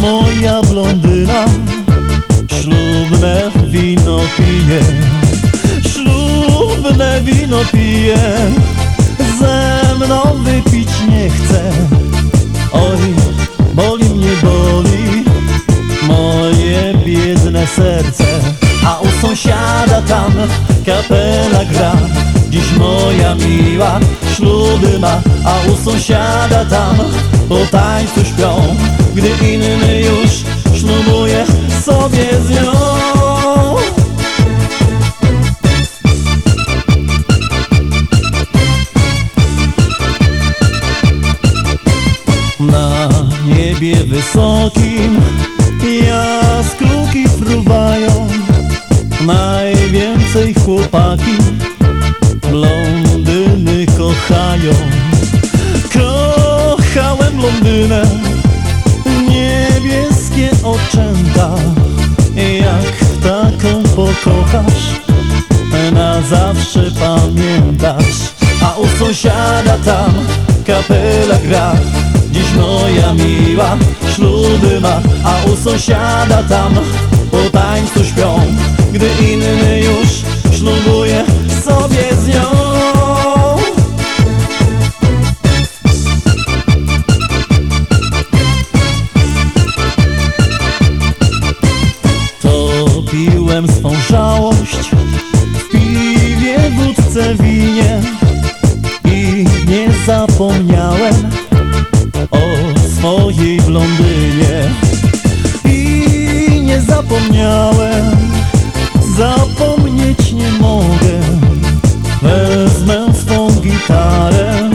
moja blondyna Ślubne wino pije. Ślubne wino pije. Ze mną wypić nie chce. Oj, boli mnie, boli Moje biedne serce. A u sąsiada tam kapela gra Dziś moja miła śluby ma A u sąsiada tam po tańcu śpią. Gdy inny już ślubuje sobie z nią. Na niebie wysokim jaskółki fruwają. Najwięcej chłopaki blondyny kochają. Kochałem blondynę, niebieskie oczęta. Jak taką pokochasz, na zawsze pamiętasz. A u sąsiada tam kapela gra. Dziś moja miła śluby ma. A u sąsiada tam po tańcu śpią. Gdy inny Topiłem swą żałość. W piwie, wódce, winie. I nie zapomniałem o swojej blondynie. I nie zapomniałem, zapomnieć nie mogę. Wezmę swą gitarę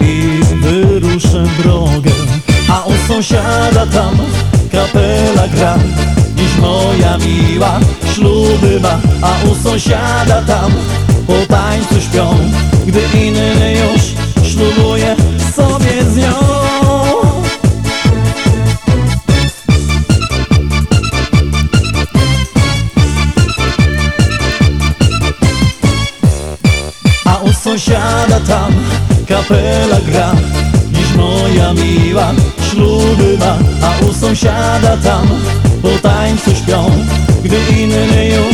i wyruszę drogę. A u sąsiada tam kapela gra Dziś moja miła śluby ma A u sąsiada tam po tańcu śpią. Gdy inny już ślubuje sobie z nią. A u sąsiada tam kapela gra. Dziś moja miła śluby ma A u sąsiada tam po tańcu śpią Gdy inny już